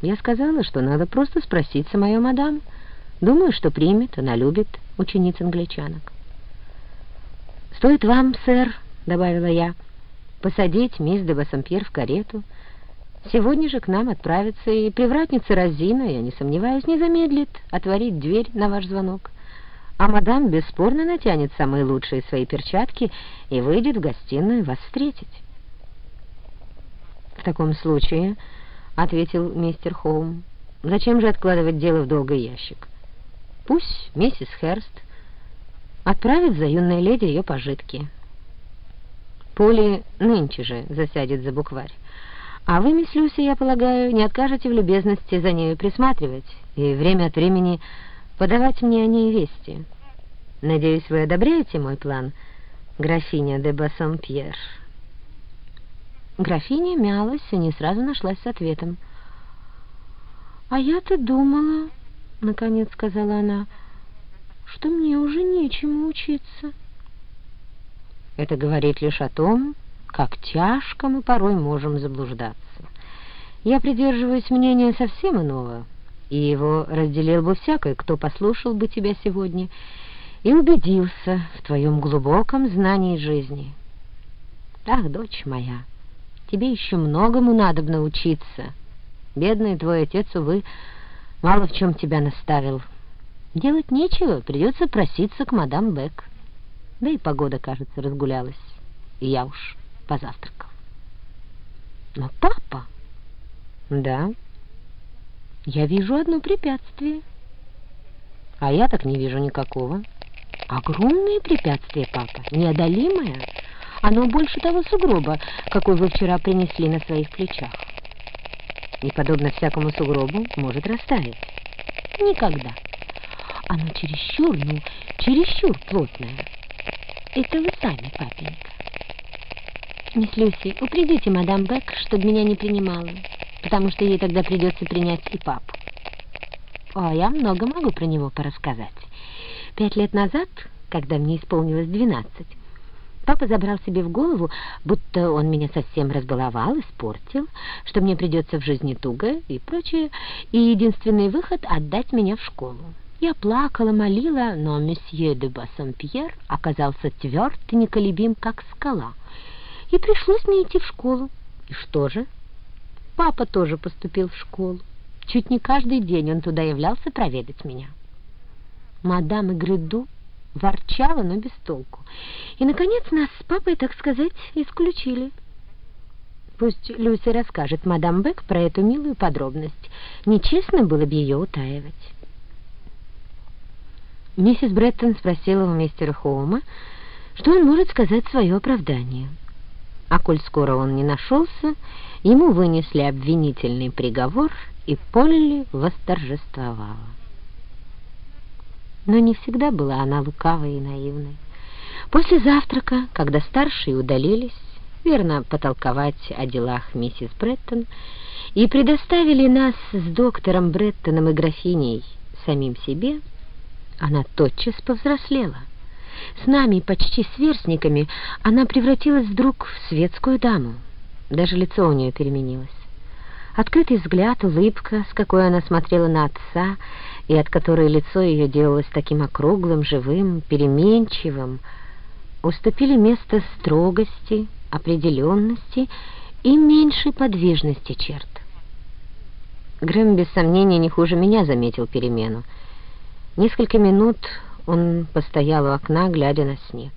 Я сказала, что надо просто спросить самое мадам. Думаю, что примет, она любит учениц англичанок. «Стоит вам, сэр», — добавила я, — «посадить мисс де Бассампьер в карету. Сегодня же к нам отправится и привратница Розина, я не сомневаюсь, не замедлит отворить дверь на ваш звонок. А мадам бесспорно натянет самые лучшие свои перчатки и выйдет в гостиную вас встретить». «В таком случае», — ответил мистер Хоум, — «зачем же откладывать дело в долгий ящик? Пусть миссис Херст отправит за юной леди ее пожитки. Поли нынче же засядет за букварь. А вы, мисс Люси, я полагаю, не откажете в любезности за нею присматривать и время от времени подавать мне о ней вести. Надеюсь, вы одобряете мой план, графиня де Бассомпьер?» Графиня мялась и не сразу нашлась с ответом. «А я-то думала, — наконец сказала она, — что мне уже нечему учиться». Это говорит лишь о том, как тяжко мы порой можем заблуждаться. Я придерживаюсь мнения совсем иного, и его разделил бы всякий, кто послушал бы тебя сегодня и убедился в твоем глубоком знании жизни. Ах, дочь моя! Тебе еще многому надо научиться. Бедный твой отец, увы, мало в чем тебя наставил. Делать нечего, придется проситься к мадам Бек. Да и погода, кажется, разгулялась, и я уж позавтракал. Но папа... Да, я вижу одно препятствие. А я так не вижу никакого. Огромное препятствие, папа, неодолимое. Оно больше того сугроба, какой вы вчера принесли на своих плечах. И, подобно всякому сугробу, может растаять. Никогда. Оно чересчур, ну, чересчур плотное. Это вы сами, папенька. Мисс Люси, упредите мадам Бек, чтобы меня не принимала, потому что ей тогда придется принять и папу. О, я много могу про него порассказать. Пять лет назад, когда мне исполнилось двенадцать, Папа забрал себе в голову, будто он меня совсем разбаловал, испортил, что мне придется в жизни туго и прочее, и единственный выход — отдать меня в школу. Я плакала, молила, но месье де Бассампьер оказался тверд и неколебим, как скала, и пришлось мне идти в школу. И что же? Папа тоже поступил в школу. Чуть не каждый день он туда являлся проведать меня. Мадам Игреду ворчала, но без толку. И, наконец, нас с папой, так сказать, исключили. Пусть Люси расскажет мадам Бек про эту милую подробность. Нечестно было бы ее утаивать. Миссис Бреттон спросила у мистера Хоума, что он может сказать свое оправдание. А коль скоро он не нашелся, ему вынесли обвинительный приговор, и Полли восторжествовала но не всегда была она лукавой и наивной. После завтрака, когда старшие удалились, верно потолковать о делах миссис Бреттон, и предоставили нас с доктором Бреттоном и графиней самим себе, она тотчас повзрослела. С нами, почти сверстниками, она превратилась вдруг в светскую даму. Даже лицо у нее переменилось. Открытый взгляд, улыбка, с какой она смотрела на отца, и от которой лицо ее делалось таким округлым, живым, переменчивым, уступили место строгости, определенности и меньшей подвижности черт. Грэм, без сомнения, не хуже меня заметил перемену. Несколько минут он постоял у окна, глядя на снег.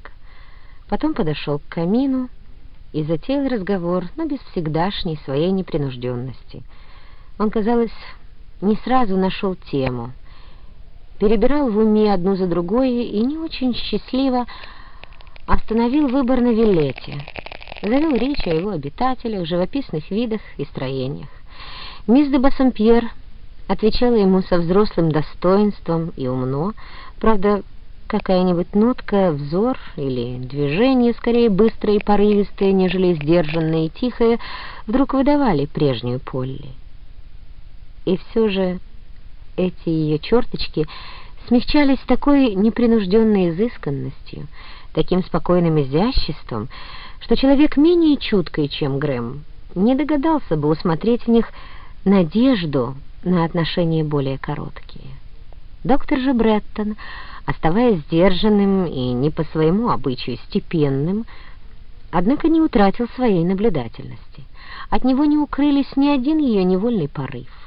Потом подошел к камину, и затеял разговор, но без всегдашней своей непринужденности. Он, казалось, не сразу нашел тему, перебирал в уме одну за другой и не очень счастливо остановил выбор на Виллете, завел речь о его обитателях, живописных видах и строениях. Мисс де Бассампьер отвечала ему со взрослым достоинством и умно, правда, какая-нибудь нотка, взор или движение, скорее быстрое и порывистое, нежели сдержанное и тихое, вдруг выдавали прежнюю Полли. И все же эти ее черточки смягчались такой непринужденной изысканностью, таким спокойным изяществом, что человек менее чуткий, чем Грэм, не догадался бы усмотреть в них надежду на отношения более короткие. Доктор же Бреттон, оставаясь сдержанным и не по своему обычаю степенным, однако не утратил своей наблюдательности. От него не укрылись ни один ее невольный порыв.